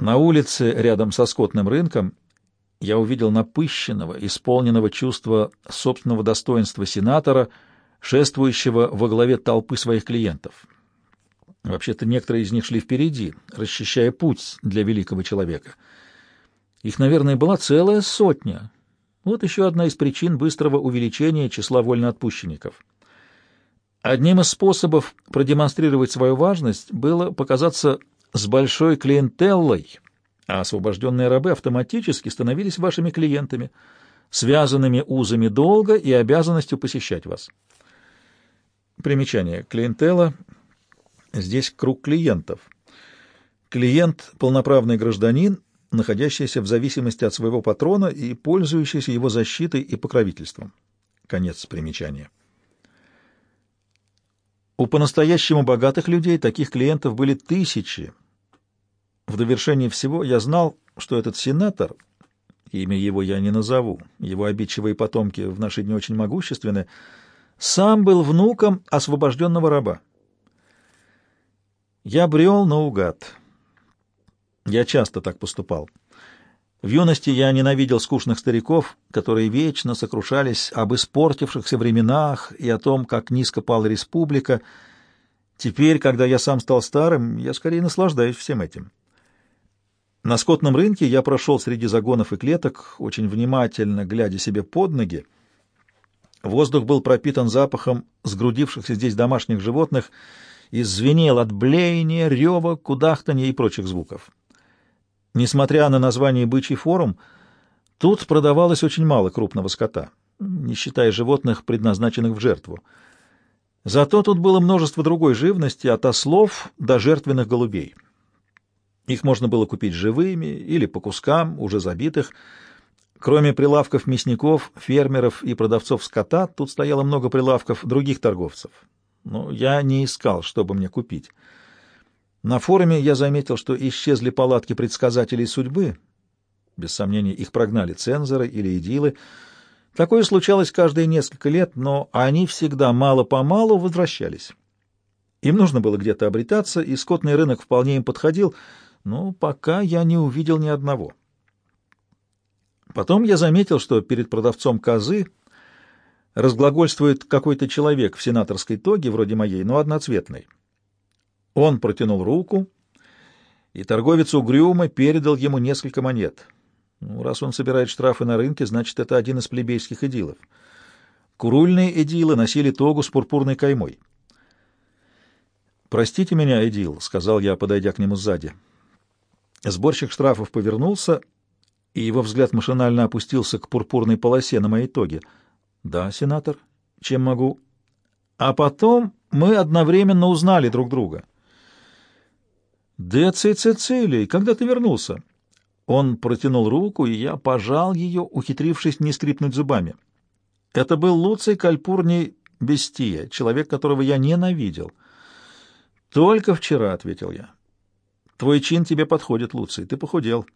На улице, рядом со скотным рынком, я увидел напыщенного, исполненного чувства собственного достоинства сенатора, шествующего во главе толпы своих клиентов. Вообще-то некоторые из них шли впереди, расчищая путь для великого человека. Их, наверное, была целая сотня. Вот еще одна из причин быстрого увеличения числа вольноотпущенников. Одним из способов продемонстрировать свою важность было показаться с большой клиентеллой, а освобожденные рабы автоматически становились вашими клиентами, связанными узами долга и обязанностью посещать вас. Примечание. Клиентелла — здесь круг клиентов. Клиент — полноправный гражданин, находящийся в зависимости от своего патрона и пользующийся его защитой и покровительством. Конец примечания. У по-настоящему богатых людей таких клиентов были тысячи. В довершение всего я знал, что этот сенатор, имя его я не назову, его обидчивые потомки в наши дни очень могущественны, сам был внуком освобожденного раба. Я брел наугад. Я часто так поступал. В юности я ненавидел скучных стариков, которые вечно сокрушались об испортившихся временах и о том, как низко пала республика. Теперь, когда я сам стал старым, я скорее наслаждаюсь всем этим. На скотном рынке я прошел среди загонов и клеток, очень внимательно глядя себе под ноги. Воздух был пропитан запахом сгрудившихся здесь домашних животных и звенел от блеяния, рева, кудахтания и прочих звуков. Несмотря на название «бычий форум», тут продавалось очень мало крупного скота, не считая животных, предназначенных в жертву. Зато тут было множество другой живности, от ослов до жертвенных голубей. Их можно было купить живыми или по кускам, уже забитых. Кроме прилавков мясников, фермеров и продавцов скота, тут стояло много прилавков других торговцев. Но я не искал, чтобы мне купить. На форуме я заметил, что исчезли палатки предсказателей судьбы. Без сомнения, их прогнали цензоры или идилы. Такое случалось каждые несколько лет, но они всегда мало-помалу возвращались. Им нужно было где-то обретаться, и скотный рынок вполне им подходил, но пока я не увидел ни одного. Потом я заметил, что перед продавцом козы разглагольствует какой-то человек в сенаторской тоге, вроде моей, но одноцветной. Он протянул руку, и торговец угрюмо передал ему несколько монет. Ну, раз он собирает штрафы на рынке, значит, это один из плебейских эдилов. Курульные эдилы носили тогу с пурпурной каймой. «Простите меня, эдил», — сказал я, подойдя к нему сзади. Сборщик штрафов повернулся, и его взгляд машинально опустился к пурпурной полосе на моей тоге. «Да, сенатор, чем могу?» А потом мы одновременно узнали друг друга. «Деций Цицилий, когда ты вернулся?» Он протянул руку, и я пожал ее, ухитрившись не скрипнуть зубами. Это был Луций Кальпурний Бестия, человек, которого я ненавидел. «Только вчера», — ответил я. «Твой чин тебе подходит, Луций, ты похудел».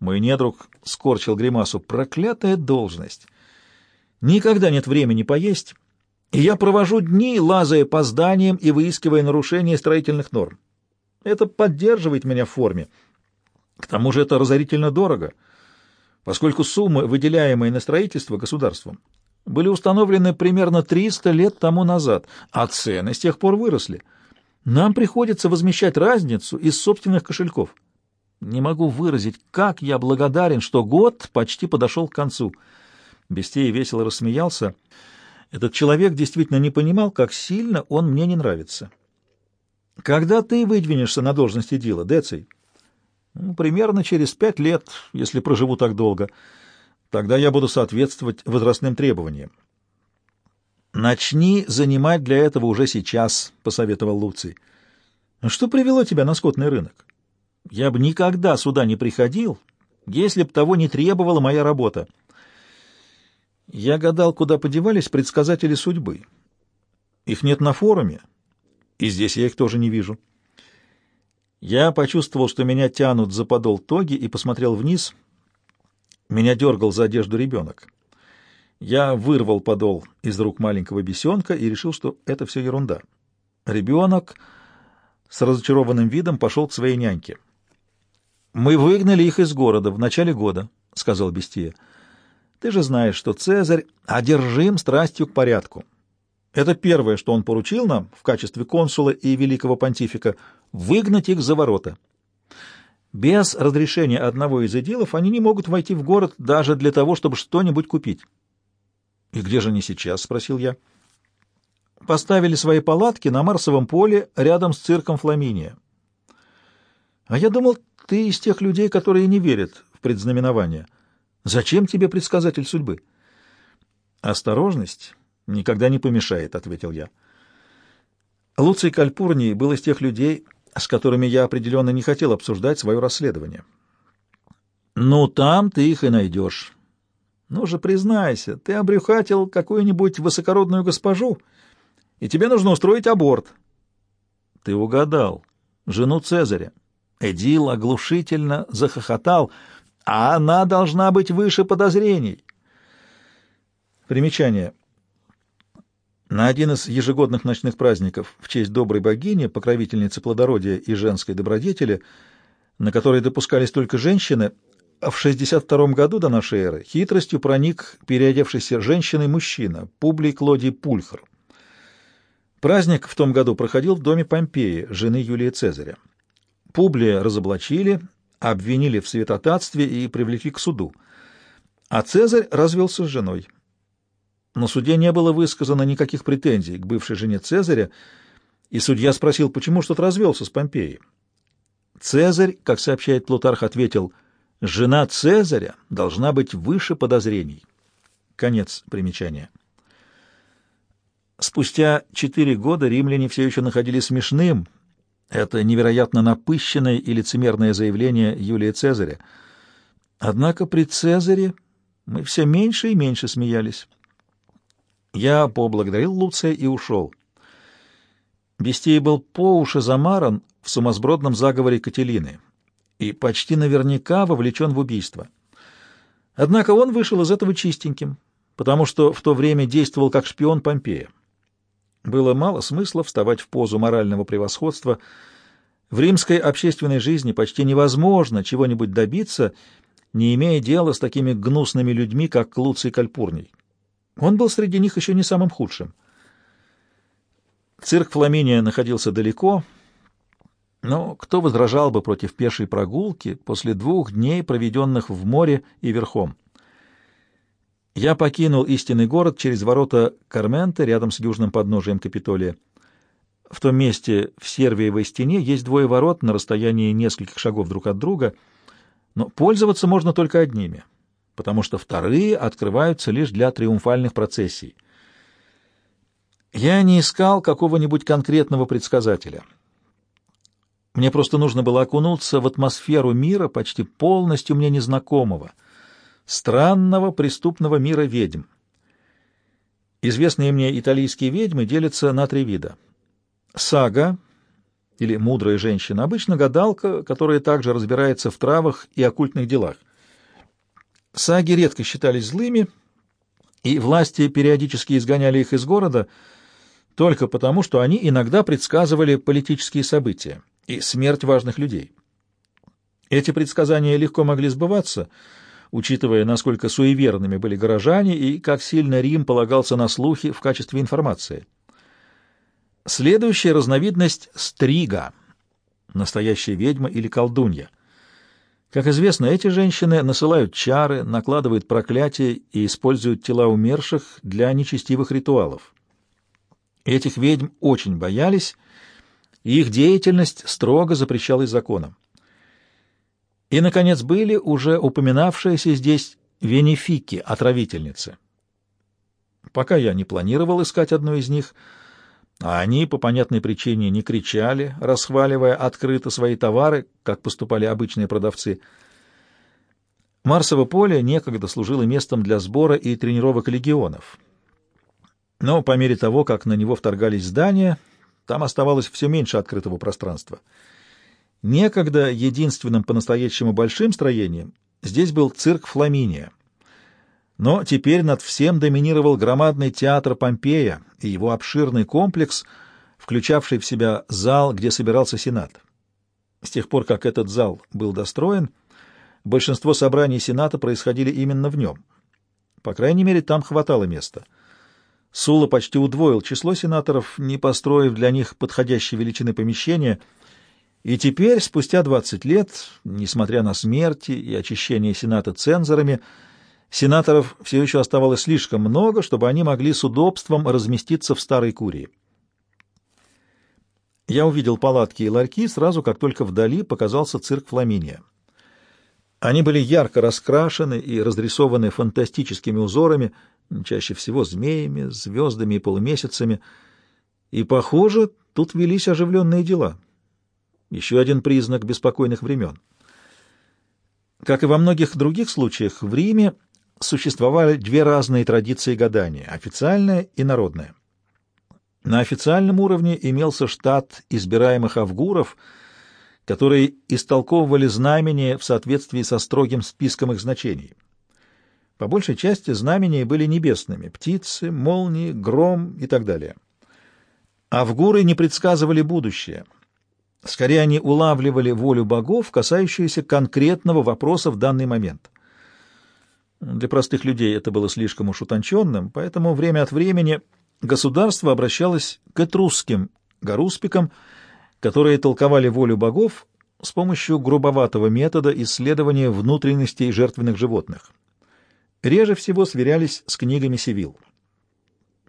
Мой недруг скорчил гримасу. «Проклятая должность! Никогда нет времени поесть, и я провожу дни, лазая по зданиям и выискивая нарушения строительных норм. Это поддерживает меня в форме. К тому же это разорительно дорого, поскольку суммы, выделяемые на строительство государством, были установлены примерно 300 лет тому назад, а цены с тех пор выросли. Нам приходится возмещать разницу из собственных кошельков. Не могу выразить, как я благодарен, что год почти подошел к концу. Бестей весело рассмеялся. Этот человек действительно не понимал, как сильно он мне не нравится. Когда ты выдвинешься на должности дела, Деций? Ну, примерно через пять лет, если проживу так долго. Тогда я буду соответствовать возрастным требованиям. Начни занимать для этого уже сейчас, посоветовал Луций. «А что привело тебя на скотный рынок? Я бы никогда сюда не приходил, если б того не требовала моя работа. Я гадал, куда подевались предсказатели судьбы. Их нет на форуме, и здесь я их тоже не вижу. Я почувствовал, что меня тянут за подол тоги, и посмотрел вниз. Меня дергал за одежду ребенок. Я вырвал подол из рук маленького бесенка и решил, что это все ерунда. Ребенок с разочарованным видом пошел к своей няньке. Мы выгнали их из города в начале года, — сказал Бестия. Ты же знаешь, что Цезарь одержим страстью к порядку. Это первое, что он поручил нам в качестве консула и великого понтифика — выгнать их за ворота. Без разрешения одного из идилов они не могут войти в город даже для того, чтобы что-нибудь купить. — И где же они сейчас? — спросил я. — Поставили свои палатки на Марсовом поле рядом с цирком Фламиния. — А я думал, ты из тех людей, которые не верят в предзнаменование. Зачем тебе предсказатель судьбы? — Осторожность никогда не помешает, — ответил я. Луций Кальпурний был из тех людей, с которыми я определенно не хотел обсуждать свое расследование. — Ну, там ты их и найдешь. Ну же, признайся, ты обрюхатил какую-нибудь высокородную госпожу, и тебе нужно устроить аборт. Ты угадал. Жену Цезаря. Эдил оглушительно захохотал, а она должна быть выше подозрений. Примечание. На один из ежегодных ночных праздников в честь доброй богини, покровительницы плодородия и женской добродетели, на которые допускались только женщины, в 62 году до нашей эры хитростью проник переодевшийся женщиной мужчина, Публий Клодий Пульхр. Праздник в том году проходил в доме Помпеи, жены Юлия Цезаря. Публия разоблачили, обвинили в святотатстве и привлекли к суду. А Цезарь развелся с женой. На суде не было высказано никаких претензий к бывшей жене Цезаря, и судья спросил, почему что-то развелся с Помпеей. Цезарь, как сообщает Плутарх, ответил, Жена Цезаря должна быть выше подозрений. Конец примечания. Спустя четыре года римляне все еще находили смешным это невероятно напыщенное и лицемерное заявление Юлия Цезаря. Однако при Цезаре мы все меньше и меньше смеялись. Я поблагодарил Луция и ушел. Бестей был по уши замаран в сумасбродном заговоре Кателины и почти наверняка вовлечен в убийство. Однако он вышел из этого чистеньким, потому что в то время действовал как шпион Помпея. Было мало смысла вставать в позу морального превосходства. В римской общественной жизни почти невозможно чего-нибудь добиться, не имея дела с такими гнусными людьми, как Луций Кальпурний. Он был среди них еще не самым худшим. Цирк Фламиния находился далеко, но кто возражал бы против пешей прогулки после двух дней, проведенных в море и верхом? Я покинул истинный город через ворота Карменты рядом с южным подножием Капитолия. В том месте в Сервиевой стене есть двое ворот на расстоянии нескольких шагов друг от друга, но пользоваться можно только одними, потому что вторые открываются лишь для триумфальных процессий. Я не искал какого-нибудь конкретного предсказателя — мне просто нужно было окунуться в атмосферу мира, почти полностью мне незнакомого, странного преступного мира ведьм. Известные мне итальянские ведьмы делятся на три вида. Сага, или мудрая женщина, обычно гадалка, которая также разбирается в травах и оккультных делах. Саги редко считались злыми, и власти периодически изгоняли их из города только потому, что они иногда предсказывали политические события и смерть важных людей. Эти предсказания легко могли сбываться, учитывая, насколько суеверными были горожане и как сильно Рим полагался на слухи в качестве информации. Следующая разновидность — стрига, настоящая ведьма или колдунья. Как известно, эти женщины насылают чары, накладывают проклятия и используют тела умерших для нечестивых ритуалов. Этих ведьм очень боялись — их деятельность строго запрещалась законом. И, наконец, были уже упоминавшиеся здесь венефики, отравительницы. Пока я не планировал искать одну из них, а они по понятной причине не кричали, расхваливая открыто свои товары, как поступали обычные продавцы. Марсово поле некогда служило местом для сбора и тренировок легионов. Но по мере того, как на него вторгались здания — там оставалось все меньше открытого пространства. Некогда единственным по-настоящему большим строением здесь был цирк Фламиния. Но теперь над всем доминировал громадный театр Помпея и его обширный комплекс, включавший в себя зал, где собирался Сенат. С тех пор, как этот зал был достроен, большинство собраний Сената происходили именно в нем. По крайней мере, там хватало места. Сула почти удвоил число сенаторов, не построив для них подходящей величины помещения, и теперь, спустя 20 лет, несмотря на смерти и очищение Сената цензорами, сенаторов все еще оставалось слишком много, чтобы они могли с удобством разместиться в Старой Курии. Я увидел палатки и ларьки сразу, как только вдали показался цирк Фламиния. Они были ярко раскрашены и разрисованы фантастическими узорами, чаще всего змеями, звездами и полумесяцами, и, похоже, тут велись оживленные дела. Еще один признак беспокойных времен. Как и во многих других случаях, в Риме существовали две разные традиции гадания — официальная и народная. На официальном уровне имелся штат избираемых авгуров, которые истолковывали знамения в соответствии со строгим списком их значений. По большей части знамения были небесными — птицы, молнии, гром и так далее. Авгуры не предсказывали будущее. Скорее, они улавливали волю богов, касающуюся конкретного вопроса в данный момент. Для простых людей это было слишком уж утонченным, поэтому время от времени государство обращалось к этрусским гаруспикам, которые толковали волю богов с помощью грубоватого метода исследования внутренностей жертвенных животных. Реже всего сверялись с книгами Сивил.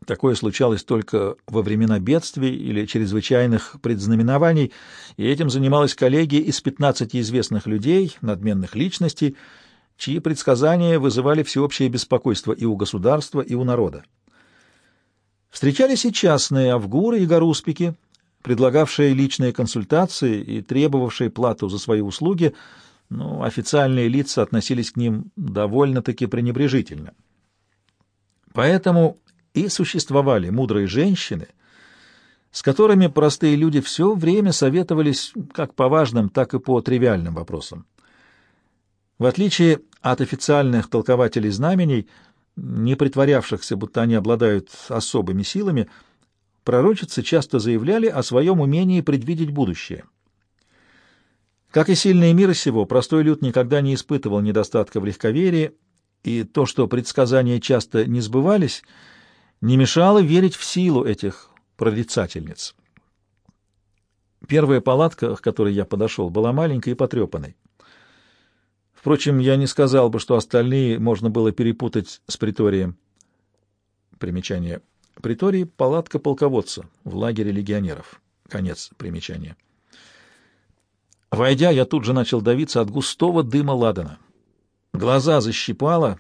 Такое случалось только во времена бедствий или чрезвычайных предзнаменований, и этим занималась коллегия из 15 известных людей, надменных личностей, чьи предсказания вызывали всеобщее беспокойство и у государства, и у народа. Встречались и частные авгуры и гаруспики, предлагавшие личные консультации и требовавшие плату за свои услуги, но официальные лица относились к ним довольно-таки пренебрежительно. Поэтому и существовали мудрые женщины, с которыми простые люди все время советовались как по важным, так и по тривиальным вопросам. В отличие от официальных толкователей знамений, не притворявшихся, будто они обладают особыми силами, пророчицы часто заявляли о своем умении предвидеть будущее. Как и сильные мира сего, простой люд никогда не испытывал недостатка в легковерии, и то, что предсказания часто не сбывались, не мешало верить в силу этих прорицательниц. Первая палатка, к которой я подошел, была маленькой и потрепанной. Впрочем, я не сказал бы, что остальные можно было перепутать с приторием. Примечание. Приторий — палатка полководца в лагере легионеров. Конец примечания. Войдя, я тут же начал давиться от густого дыма ладана. Глаза защипало,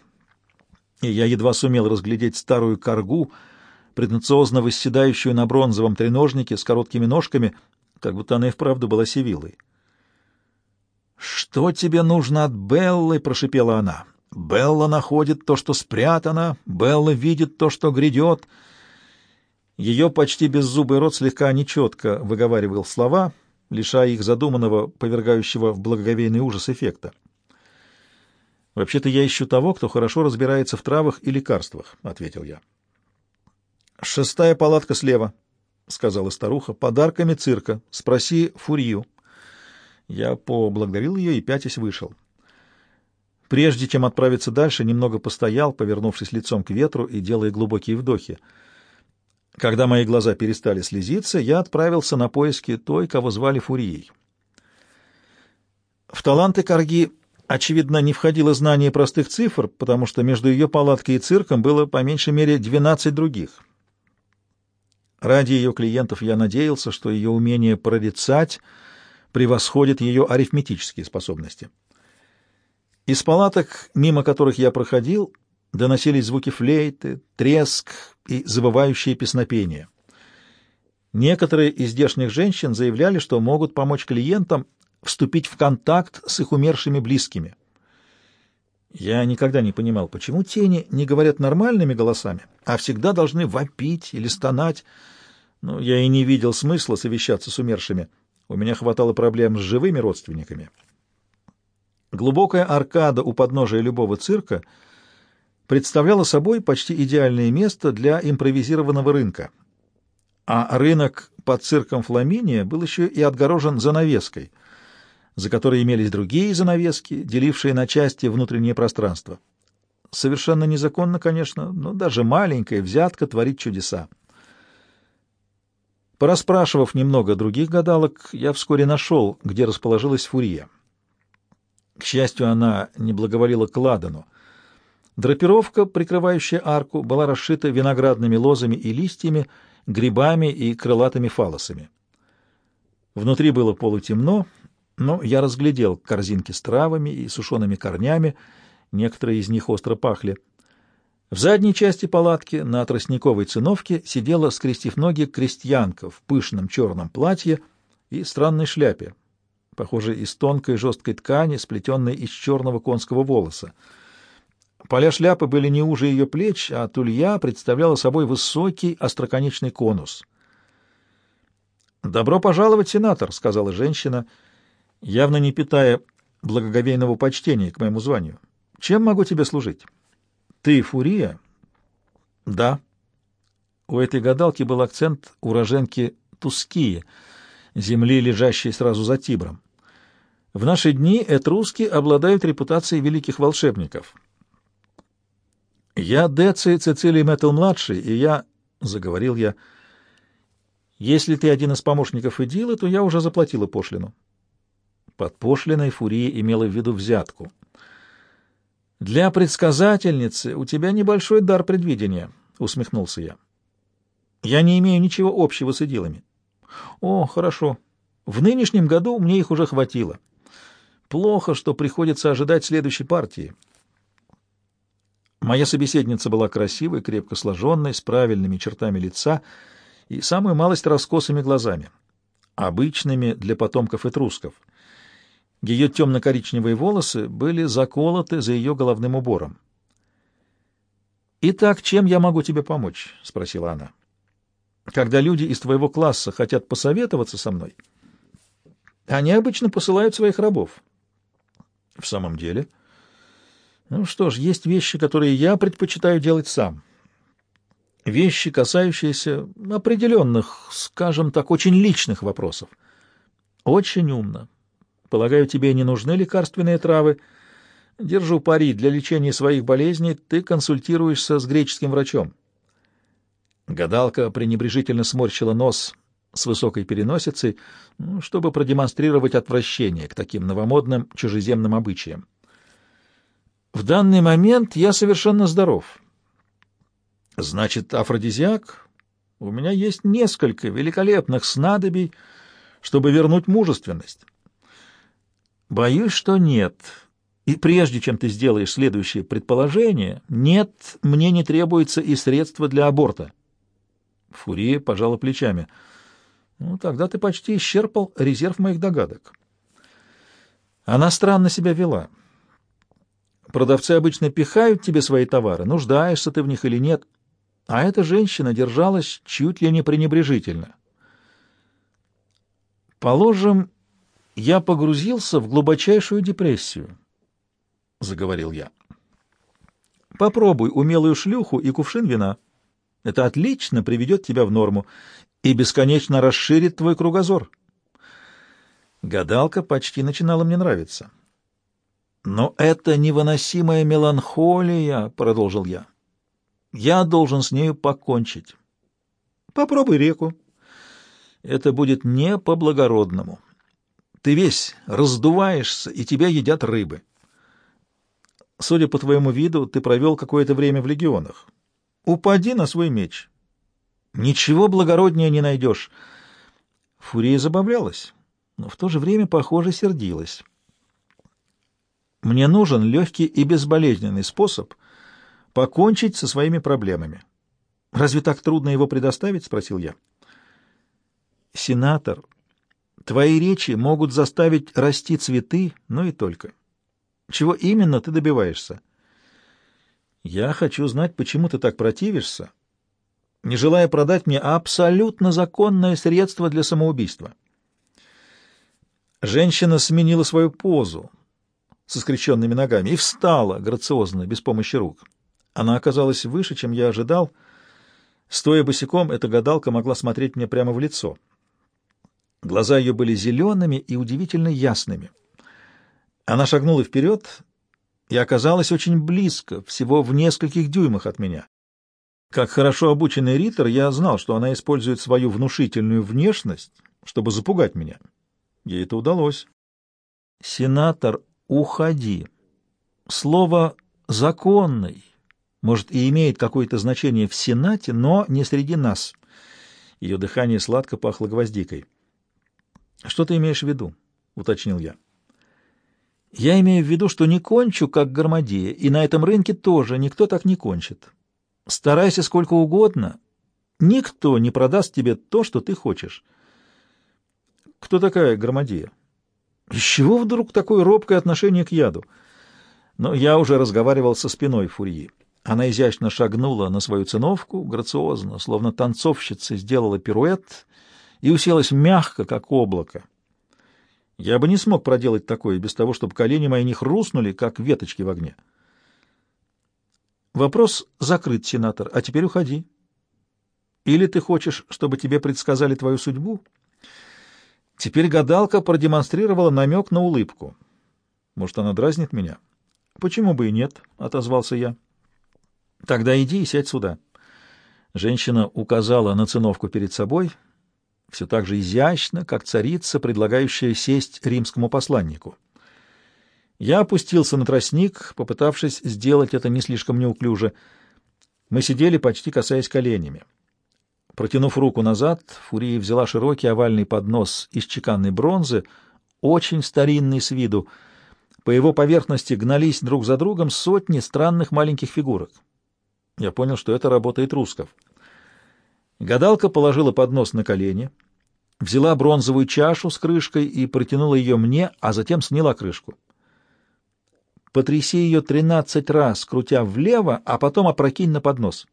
и я едва сумел разглядеть старую коргу, претенциозно восседающую на бронзовом треножнике с короткими ножками, как будто она и вправду была сивиллой. «Что тебе нужно от Беллы?» — прошипела она. «Белла находит то, что спрятано, Белла видит то, что грядет». Ее почти беззубый рот слегка нечетко выговаривал слова, лишая их задуманного, повергающего в благоговейный ужас эффекта. «Вообще-то я ищу того, кто хорошо разбирается в травах и лекарствах», — ответил я. «Шестая палатка слева», — сказала старуха, — «подарками цирка. Спроси Фурью». Я поблагодарил ее и пятясь вышел. Прежде чем отправиться дальше, немного постоял, повернувшись лицом к ветру и делая глубокие вдохи. Когда мои глаза перестали слезиться, я отправился на поиски той, кого звали Фурией. В таланты Карги, очевидно, не входило знание простых цифр, потому что между ее палаткой и цирком было по меньшей мере 12 других. Ради ее клиентов я надеялся, что ее умение прорицать — превосходит ее арифметические способности. Из палаток, мимо которых я проходил, доносились звуки флейты, треск и завывающие песнопения. Некоторые из здешних женщин заявляли, что могут помочь клиентам вступить в контакт с их умершими близкими. Я никогда не понимал, почему тени не говорят нормальными голосами, а всегда должны вопить или стонать. Но я и не видел смысла совещаться с умершими. У меня хватало проблем с живыми родственниками. Глубокая аркада у подножия любого цирка представляла собой почти идеальное место для импровизированного рынка. А рынок под цирком Фламиния был еще и отгорожен занавеской, за которой имелись другие занавески, делившие на части внутреннее пространство. Совершенно незаконно, конечно, но даже маленькая взятка творит чудеса. Порасспрашивав немного других гадалок, я вскоре нашел, где расположилась Фурия. К счастью, она не благоволила к Ладану. Драпировка, прикрывающая арку, была расшита виноградными лозами и листьями, грибами и крылатыми фалосами. Внутри было полутемно, но я разглядел корзинки с травами и сушеными корнями, некоторые из них остро пахли. В задней части палатки на тростниковой циновке сидела, скрестив ноги, крестьянка в пышном черном платье и странной шляпе, похожей из тонкой жесткой ткани, сплетенной из черного конского волоса. Поля шляпы были не уже ее плеч, а тулья представляла собой высокий остроконечный конус. «Добро пожаловать, сенатор», — сказала женщина, явно не питая благоговейного почтения к моему званию. «Чем могу тебе служить?» «Ты Фурия?» «Да». У этой гадалки был акцент уроженки Тускии, земли, лежащей сразу за Тибром. В наши дни этруски обладают репутацией великих волшебников. «Я Деци Цицилий Мэттл-младший, и я...» — заговорил я — если ты один из помощников Эдилы, то я уже заплатила пошлину. Под пошлиной Фурия имела в виду взятку. «Для предсказательницы у тебя небольшой дар предвидения», — усмехнулся я. «Я не имею ничего общего с идилами». «О, хорошо. В нынешнем году мне их уже хватило. Плохо, что приходится ожидать следующей партии». Моя собеседница была красивой, крепко сложенной, с правильными чертами лица — и самую малость раскосыми глазами, обычными для потомков этрусков. Ее темно-коричневые волосы были заколоты за ее головным убором. «Итак, чем я могу тебе помочь?» — спросила она. «Когда люди из твоего класса хотят посоветоваться со мной, они обычно посылают своих рабов». «В самом деле?» «Ну что ж, есть вещи, которые я предпочитаю делать сам» вещи, касающиеся определенных, скажем так, очень личных вопросов. Очень умно. Полагаю, тебе не нужны лекарственные травы. Держу пари, для лечения своих болезней ты консультируешься с греческим врачом. Гадалка пренебрежительно сморщила нос с высокой переносицей, ну, чтобы продемонстрировать отвращение к таким новомодным чужеземным обычаям. В данный момент я совершенно здоров. Значит, афродизиак? У меня есть несколько великолепных снадобий, чтобы вернуть мужественность. Боюсь, что нет. И прежде чем ты сделаешь следующее предположение, нет, мне не требуется и средства для аборта. Фурия пожала плечами. Ну, тогда ты почти исчерпал резерв моих догадок. Она странно себя вела. Продавцы обычно пихают тебе свои товары, нуждаешься ты в них или нет — а эта женщина держалась чуть ли не пренебрежительно. Положим, я погрузился в глубочайшую депрессию, — заговорил я. Попробуй умелую шлюху и кувшин вина. Это отлично приведет тебя в норму и бесконечно расширит твой кругозор. Гадалка почти начинала мне нравиться. «Но это невыносимая меланхолия», — продолжил я. Я должен с нею покончить. Попробуй реку. Это будет не по-благородному. Ты весь раздуваешься, и тебя едят рыбы. Судя по твоему виду, ты провел какое-то время в легионах. Упади на свой меч. Ничего благороднее не найдешь. Фурия забавлялась, но в то же время, похоже, сердилась. Мне нужен легкий и безболезненный способ — покончить со своими проблемами. Разве так трудно его предоставить? спросил я. Сенатор, твои речи могут заставить расти цветы, но и только. Чего именно ты добиваешься? Я хочу знать, почему ты так противишься, не желая продать мне абсолютно законное средство для самоубийства. Женщина сменила свою позу со скрещенными ногами и встала грациозно, без помощи рук. Она оказалась выше, чем я ожидал. Стоя босиком, эта гадалка могла смотреть мне прямо в лицо. Глаза ее были зелеными и удивительно ясными. Она шагнула вперед и оказалась очень близко, всего в нескольких дюймах от меня. Как хорошо обученный ритор, я знал, что она использует свою внушительную внешность, чтобы запугать меня. Ей это удалось. «Сенатор, уходи!» Слово «законный» может и имеет какое-то значение в Сенате, но не среди нас. Ее дыхание сладко пахло гвоздикой. «Что ты имеешь в виду?» — уточнил я. «Я имею в виду, что не кончу, как Гармадия, и на этом рынке тоже никто так не кончит. Старайся сколько угодно, никто не продаст тебе то, что ты хочешь». «Кто такая Гармадия?» «Из чего вдруг такое робкое отношение к яду?» Но я уже разговаривал со спиной Фурьи. Она изящно шагнула на свою циновку, грациозно, словно танцовщица сделала пируэт и уселась мягко, как облако. Я бы не смог проделать такое без того, чтобы колени мои не хрустнули, как веточки в огне. Вопрос закрыт, сенатор, а теперь уходи. Или ты хочешь, чтобы тебе предсказали твою судьбу? Теперь гадалка продемонстрировала намек на улыбку. Может, она дразнит меня? Почему бы и нет, — отозвался я. Тогда иди и сядь сюда. Женщина указала на циновку перед собой, все так же изящно, как царица, предлагающая сесть римскому посланнику. Я опустился на тростник, попытавшись сделать это не слишком неуклюже. Мы сидели, почти касаясь коленями. Протянув руку назад, Фурия взяла широкий овальный поднос из чеканной бронзы, очень старинный с виду. По его поверхности гнались друг за другом сотни странных маленьких фигурок. Я понял, что это работа этрусков. Гадалка положила поднос на колени, взяла бронзовую чашу с крышкой и протянула ее мне, а затем сняла крышку. Потряси ее тринадцать раз, крутя влево, а потом опрокинь на поднос.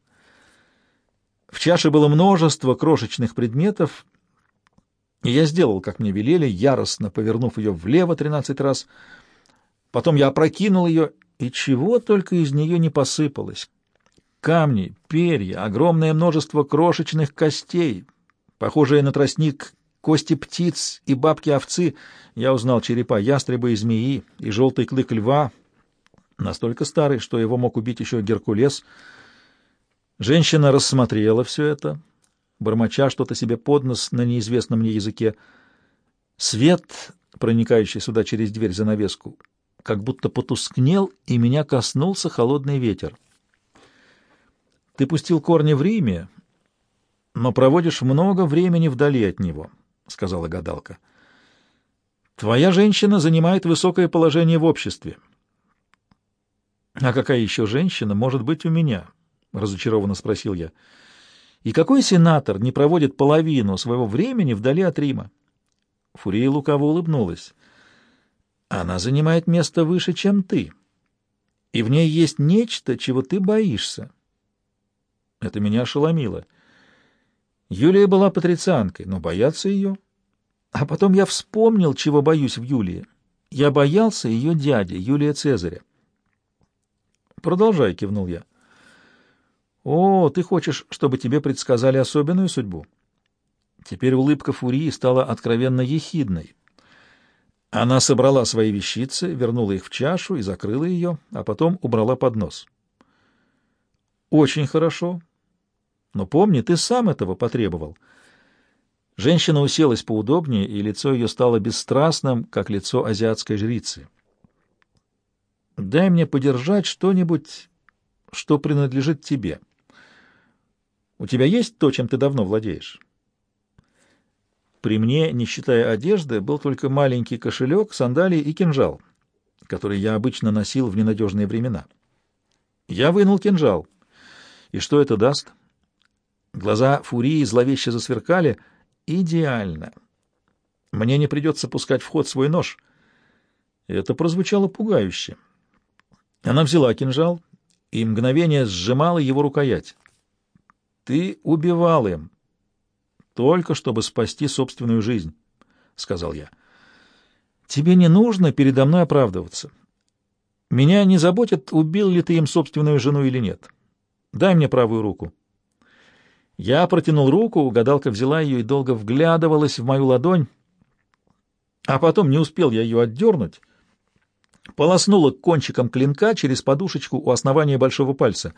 В чаше было множество крошечных предметов, и я сделал, как мне велели, яростно повернув ее влево тринадцать раз. Потом я опрокинул ее, и чего только из нее не посыпалось камни, перья, огромное множество крошечных костей, похожие на тростник кости птиц и бабки-овцы. Я узнал черепа ястреба и змеи, и желтый клык льва, настолько старый, что его мог убить еще Геркулес. Женщина рассмотрела все это, бормоча что-то себе под нос на неизвестном мне языке. Свет, проникающий сюда через дверь занавеску, как будто потускнел, и меня коснулся холодный ветер. Ты пустил корни в Риме, но проводишь много времени вдали от него, — сказала гадалка. Твоя женщина занимает высокое положение в обществе. А какая еще женщина может быть у меня? — разочарованно спросил я. И какой сенатор не проводит половину своего времени вдали от Рима? Фурия лукаво улыбнулась. Она занимает место выше, чем ты, и в ней есть нечто, чего ты боишься. Это меня ошеломило. Юлия была патрицианкой, но бояться ее... А потом я вспомнил, чего боюсь в Юлии. Я боялся ее дяди, Юлия Цезаря. «Продолжай», — кивнул я. «О, ты хочешь, чтобы тебе предсказали особенную судьбу?» Теперь улыбка Фурии стала откровенно ехидной. Она собрала свои вещицы, вернула их в чашу и закрыла ее, а потом убрала под нос. «Очень хорошо», но помни, ты сам этого потребовал. Женщина уселась поудобнее, и лицо ее стало бесстрастным, как лицо азиатской жрицы. «Дай мне подержать что-нибудь, что принадлежит тебе. У тебя есть то, чем ты давно владеешь?» При мне, не считая одежды, был только маленький кошелек, сандалии и кинжал, который я обычно носил в ненадежные времена. Я вынул кинжал. И что это даст? Глаза Фурии зловеще засверкали. «Идеально! Мне не придется пускать в ход свой нож». Это прозвучало пугающе. Она взяла кинжал и мгновение сжимала его рукоять. «Ты убивал им, только чтобы спасти собственную жизнь», — сказал я. «Тебе не нужно передо мной оправдываться. Меня не заботит, убил ли ты им собственную жену или нет. Дай мне правую руку». Я протянул руку, гадалка взяла ее и долго вглядывалась в мою ладонь, а потом не успел я ее отдернуть, полоснула кончиком клинка через подушечку у основания большого пальца.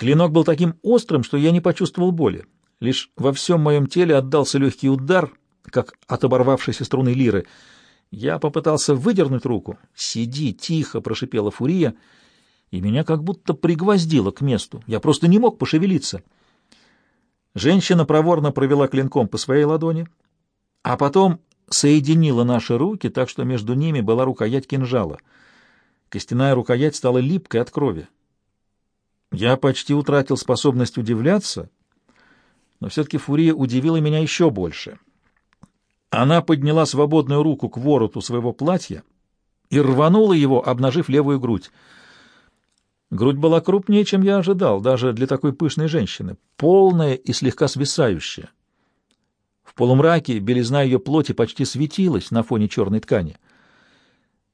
Клинок был таким острым, что я не почувствовал боли. Лишь во всем моем теле отдался легкий удар, как от оборвавшейся струны лиры. Я попытался выдернуть руку. «Сиди, тихо!» — прошипела Фурия, и меня как будто пригвоздило к месту. Я просто не мог пошевелиться. Женщина проворно провела клинком по своей ладони, а потом соединила наши руки так, что между ними была рукоять кинжала. Костяная рукоять стала липкой от крови. Я почти утратил способность удивляться, но все-таки Фурия удивила меня еще больше. Она подняла свободную руку к вороту своего платья и рванула его, обнажив левую грудь. Грудь была крупнее, чем я ожидал, даже для такой пышной женщины, полная и слегка свисающая. В полумраке белизна ее плоти почти светилась на фоне черной ткани.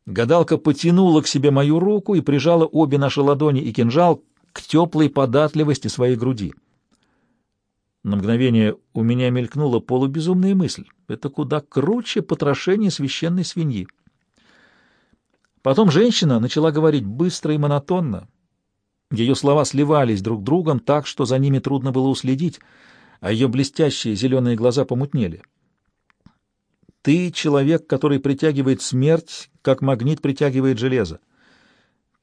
Гадалка потянула к себе мою руку и прижала обе наши ладони и кинжал к теплой податливости своей груди. На мгновение у меня мелькнула полубезумная мысль. Это куда круче потрошение священной свиньи. Потом женщина начала говорить быстро и монотонно, ее слова сливались друг другом так, что за ними трудно было уследить, а ее блестящие зеленые глаза помутнели. «Ты — человек, который притягивает смерть, как магнит притягивает железо.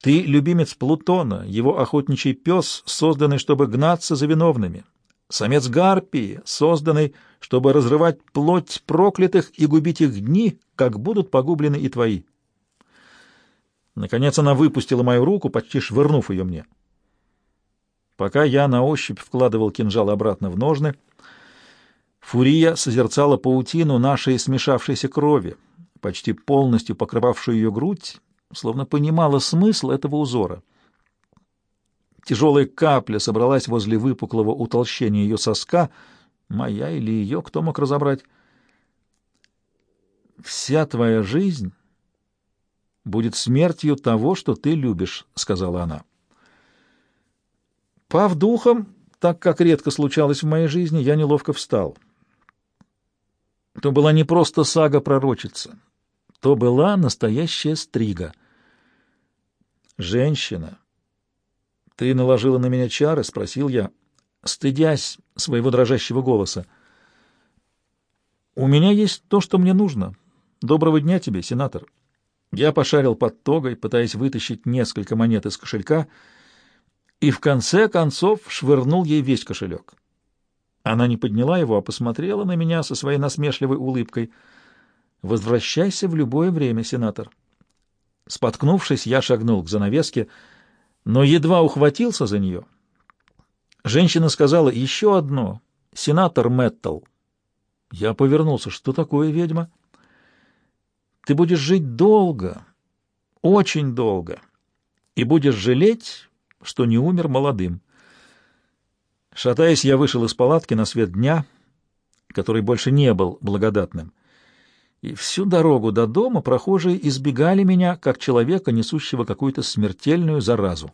Ты — любимец Плутона, его охотничий пес, созданный, чтобы гнаться за виновными. Самец Гарпии, созданный, чтобы разрывать плоть проклятых и губить их дни, как будут погублены и твои. Наконец она выпустила мою руку, почти швырнув ее мне. Пока я на ощупь вкладывал кинжал обратно в ножны, Фурия созерцала паутину нашей смешавшейся крови, почти полностью покрывавшую ее грудь, словно понимала смысл этого узора. Тяжелая капля собралась возле выпуклого утолщения ее соска, моя или ее, кто мог разобрать. «Вся твоя жизнь будет смертью того, что ты любишь», — сказала она. Пав духом, так как редко случалось в моей жизни, я неловко встал. То была не просто сага-пророчица, то была настоящая стрига. «Женщина, ты наложила на меня чары?» — спросил я, стыдясь своего дрожащего голоса. «У меня есть то, что мне нужно. Доброго дня тебе, сенатор». Я пошарил под тогой, пытаясь вытащить несколько монет из кошелька, и в конце концов швырнул ей весь кошелек. Она не подняла его, а посмотрела на меня со своей насмешливой улыбкой. «Возвращайся в любое время, сенатор». Споткнувшись, я шагнул к занавеске, но едва ухватился за нее. Женщина сказала «Еще одно, сенатор Мэттл». Я повернулся. «Что такое, ведьма?» Ты будешь жить долго, очень долго, и будешь жалеть, что не умер молодым. Шатаясь, я вышел из палатки на свет дня, который больше не был благодатным. И всю дорогу до дома прохожие избегали меня, как человека, несущего какую-то смертельную заразу.